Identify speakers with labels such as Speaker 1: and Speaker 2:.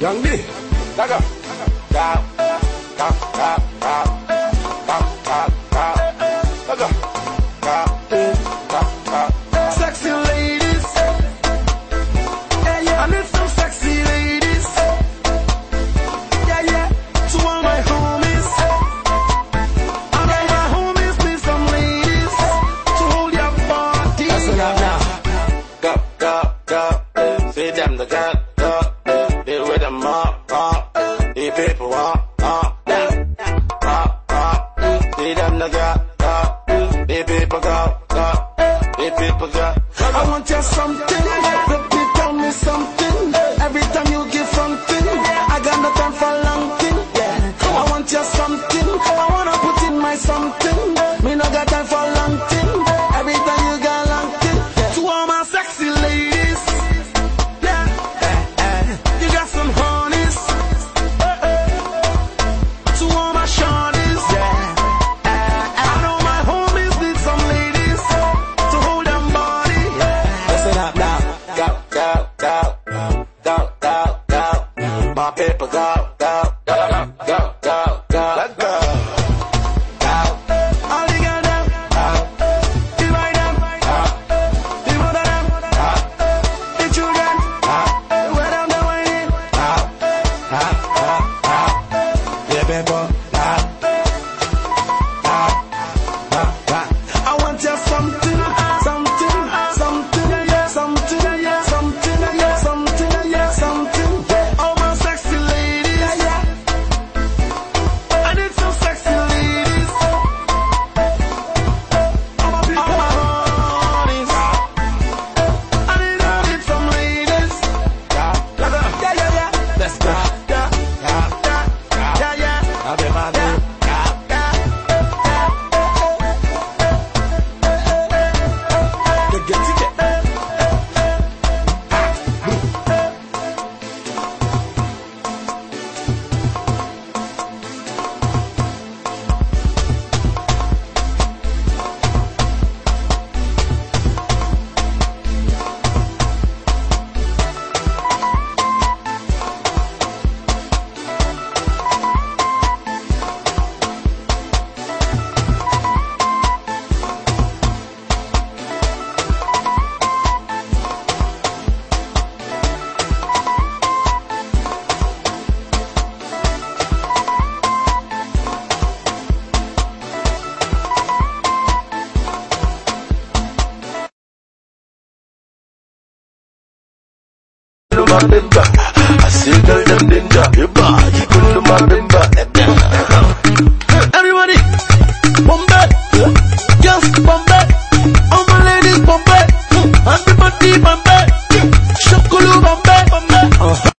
Speaker 1: young me, daga, daga. I'm the god, uh, uh people want, uh, uh, uh, the god, the people go, the people go.
Speaker 2: I want you something, the
Speaker 1: people
Speaker 2: tell me something. stop, stop.
Speaker 1: kundu ma bimba, I see girl them danger, you bad, kundu ma.